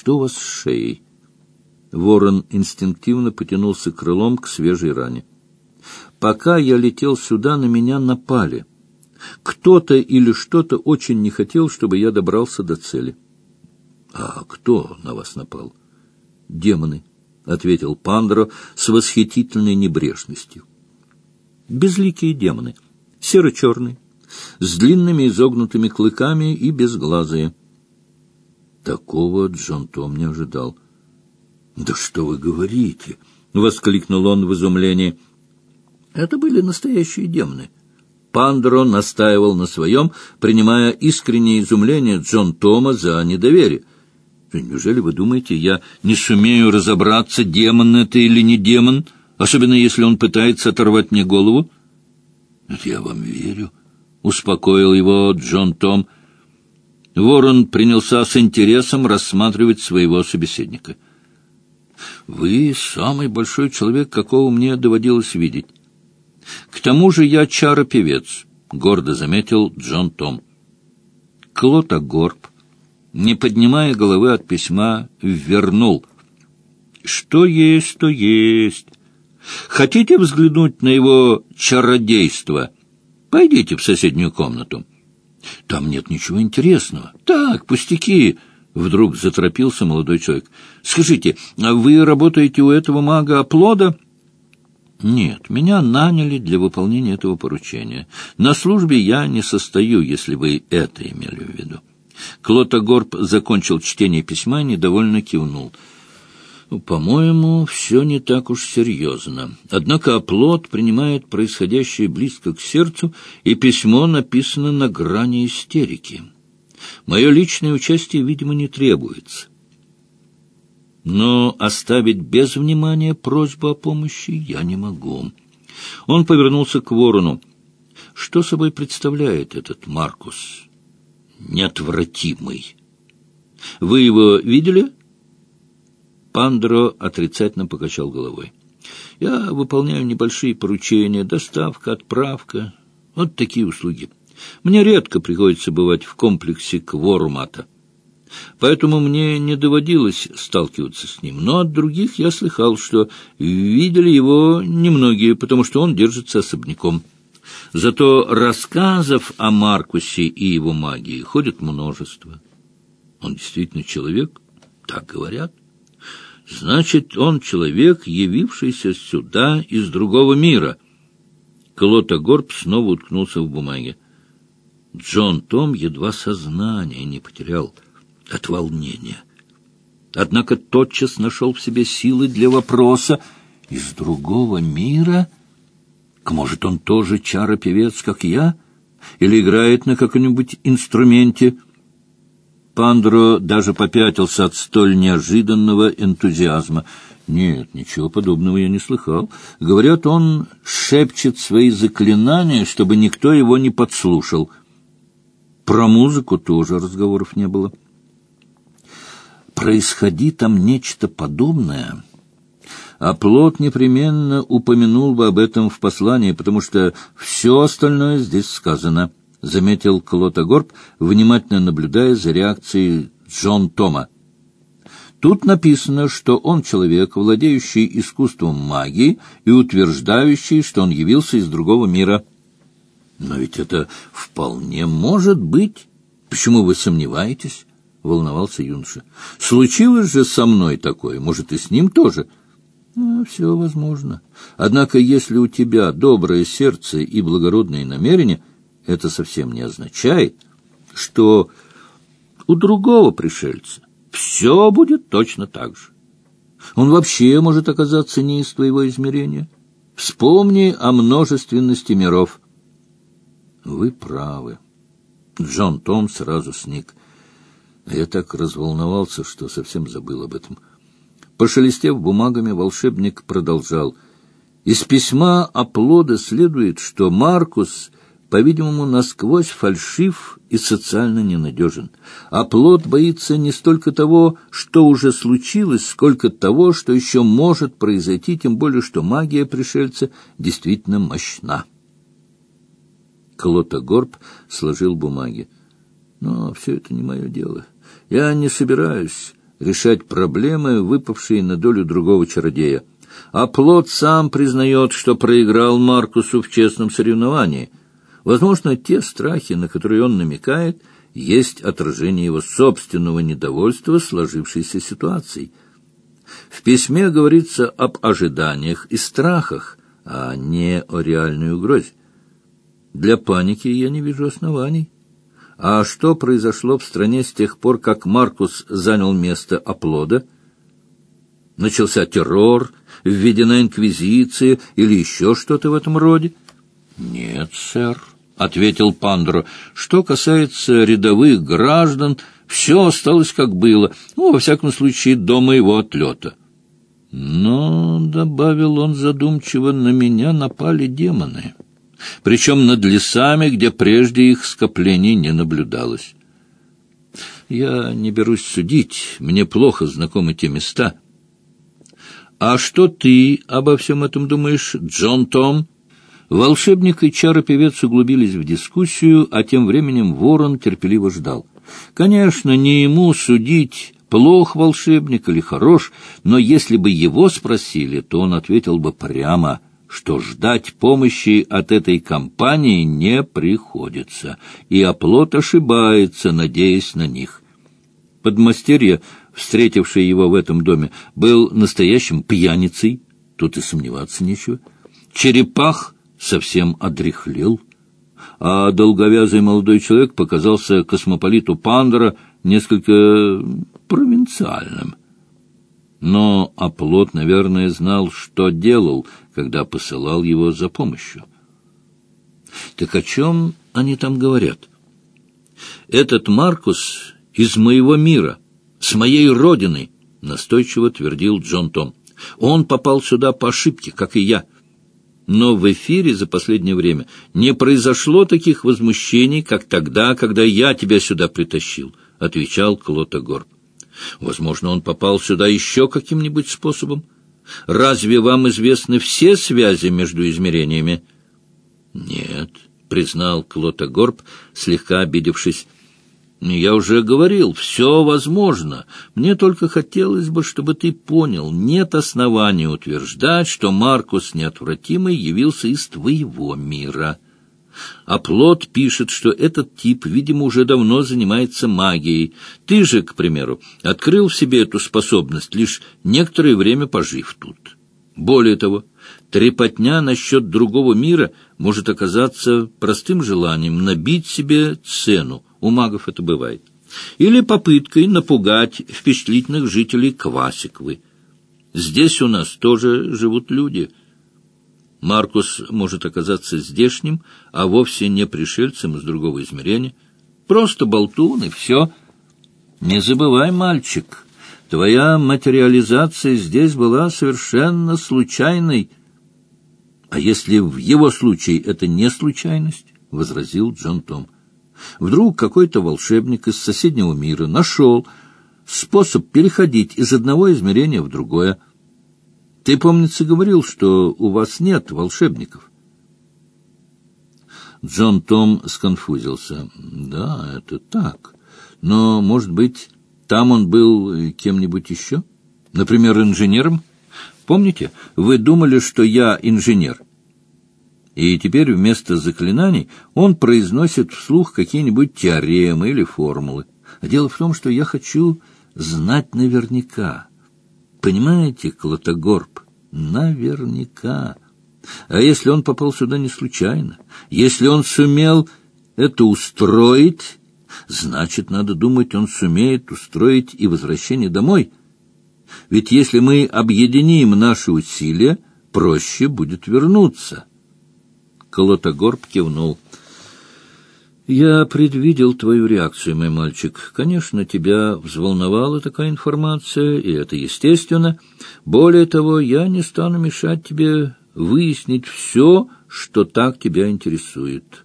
что у вас с шеей? Ворон инстинктивно потянулся крылом к свежей ране. Пока я летел сюда, на меня напали. Кто-то или что-то очень не хотел, чтобы я добрался до цели. — А кто на вас напал? — Демоны, — ответил Пандро с восхитительной небрежностью. — Безликие демоны, серо-черные, с длинными изогнутыми клыками и безглазые. Такого Джон Том не ожидал. — Да что вы говорите? — воскликнул он в изумлении. — Это были настоящие демоны. Пандро настаивал на своем, принимая искреннее изумление Джон Тома за недоверие. Неужели вы думаете, я не сумею разобраться, демон это или не демон, особенно если он пытается оторвать мне голову? — Я вам верю, — успокоил его Джон Том. Ворон принялся с интересом рассматривать своего собеседника. — Вы самый большой человек, какого мне доводилось видеть. К тому же я чаропевец, — гордо заметил Джон Том. Клота Горб, не поднимая головы от письма, вернул. — Что есть, то есть. Хотите взглянуть на его чародейство? Пойдите в соседнюю комнату. Там нет ничего интересного. Так, пустяки. Вдруг заторопился молодой человек. Скажите, а вы работаете у этого мага оплода? Нет, меня наняли для выполнения этого поручения. На службе я не состою, если вы это имели в виду. Клотогорб закончил чтение письма и недовольно кивнул. По-моему, все не так уж серьезно. Однако оплот принимает происходящее близко к сердцу, и письмо написано на грани истерики. Мое личное участие, видимо, не требуется. Но оставить без внимания просьбу о помощи я не могу. Он повернулся к ворону. Что собой представляет этот Маркус? Неотвратимый. Вы его видели? Пандро отрицательно покачал головой. Я выполняю небольшие поручения, доставка, отправка. Вот такие услуги. Мне редко приходится бывать в комплексе Квормата. Поэтому мне не доводилось сталкиваться с ним. Но от других я слыхал, что видели его немногие, потому что он держится особняком. Зато рассказов о Маркусе и его магии ходит множество. Он действительно человек, так говорят. Значит, он человек, явившийся сюда из другого мира. Клота Горб снова уткнулся в бумаге. Джон Том едва сознание не потерял от волнения. Однако тотчас нашел в себе силы для вопроса «Из другого мира? Может, он тоже чаропевец, как я? Или играет на каком-нибудь инструменте?» Пандро даже попятился от столь неожиданного энтузиазма. Нет, ничего подобного я не слыхал. Говорят, он шепчет свои заклинания, чтобы никто его не подслушал. Про музыку тоже разговоров не было. Происходи там нечто подобное, а плод непременно упомянул бы об этом в послании, потому что все остальное здесь сказано, — заметил Клотогорб, внимательно наблюдая за реакцией Джон Тома. Тут написано, что он человек, владеющий искусством магии и утверждающий, что он явился из другого мира — но ведь это вполне может быть. Почему вы сомневаетесь? — волновался юноша. — Случилось же со мной такое, может, и с ним тоже. Ну, все возможно. Однако, если у тебя доброе сердце и благородные намерения, это совсем не означает, что у другого пришельца все будет точно так же. Он вообще может оказаться не из твоего измерения. Вспомни о множественности миров. Вы правы. Джон Том сразу сник. Я так разволновался, что совсем забыл об этом. Пошелестев бумагами, волшебник продолжал. Из письма оплода следует, что Маркус, по-видимому, насквозь фальшив и социально ненадежен. Оплот боится не столько того, что уже случилось, сколько того, что еще может произойти, тем более, что магия пришельца действительно мощна. Клота Горб сложил бумаги. Но все это не мое дело. Я не собираюсь решать проблемы, выпавшие на долю другого чародея. А плод сам признает, что проиграл Маркусу в честном соревновании. Возможно, те страхи, на которые он намекает, есть отражение его собственного недовольства сложившейся ситуацией. В письме говорится об ожиданиях и страхах, а не о реальной угрозе. Для паники я не вижу оснований. А что произошло в стране с тех пор, как Маркус занял место оплода? Начался террор, введена инквизиция или еще что-то в этом роде? Нет, сэр, — ответил Пандро. Что касается рядовых граждан, все осталось как было, ну, во всяком случае, до моего отлета. Но, — добавил он задумчиво, — на меня напали демоны, причем над лесами, где прежде их скоплений не наблюдалось. Я не берусь судить, мне плохо знакомы те места. А что ты обо всем этом думаешь, Джон Том? Волшебник и чаропевец углубились в дискуссию, а тем временем ворон терпеливо ждал. Конечно, не ему судить плох волшебник или хорош, но если бы его спросили, то он ответил бы прямо, что ждать помощи от этой компании не приходится, и оплот ошибается, надеясь на них. Подмастерье, встретивший его в этом доме, был настоящим пьяницей, тут и сомневаться нечего. Черепах совсем одряхлел, а долговязый молодой человек показался космополиту Пандора несколько провинциальным. Но оплот, наверное, знал, что делал, когда посылал его за помощью. Так о чем они там говорят? Этот Маркус из моего мира, с моей родины, настойчиво твердил Джон Том. Он попал сюда по ошибке, как и я. Но в эфире за последнее время не произошло таких возмущений, как тогда, когда я тебя сюда притащил, — отвечал Клотогорб. Возможно, он попал сюда еще каким-нибудь способом. Разве вам известны все связи между измерениями? — Нет, — признал Клотогорб, слегка обидевшись. — Я уже говорил, все возможно. Мне только хотелось бы, чтобы ты понял, нет основания утверждать, что Маркус Неотвратимый явился из твоего мира. — а Плод пишет, что этот тип, видимо, уже давно занимается магией. Ты же, к примеру, открыл в себе эту способность, лишь некоторое время пожив тут. Более того, трепотня насчет другого мира может оказаться простым желанием набить себе цену. У магов это бывает. Или попыткой напугать впечатлительных жителей Квасиквы. Здесь у нас тоже живут люди — Маркус может оказаться здешним, а вовсе не пришельцем из другого измерения. Просто болтун, и все. Не забывай, мальчик, твоя материализация здесь была совершенно случайной. — А если в его случае это не случайность? — возразил Джон Том. Вдруг какой-то волшебник из соседнего мира нашел способ переходить из одного измерения в другое — ты, помнится, говорил, что у вас нет волшебников. Джон Том сконфузился. Да, это так. Но, может быть, там он был кем-нибудь еще? Например, инженером? Помните, вы думали, что я инженер? И теперь вместо заклинаний он произносит вслух какие-нибудь теоремы или формулы. дело в том, что я хочу знать наверняка, Понимаете, Клотогорб, наверняка. А если он попал сюда не случайно, если он сумел это устроить, значит, надо думать, он сумеет устроить и возвращение домой. Ведь если мы объединим наши усилия, проще будет вернуться. Колотогорб кивнул. «Я предвидел твою реакцию, мой мальчик. Конечно, тебя взволновала такая информация, и это естественно. Более того, я не стану мешать тебе выяснить все, что так тебя интересует».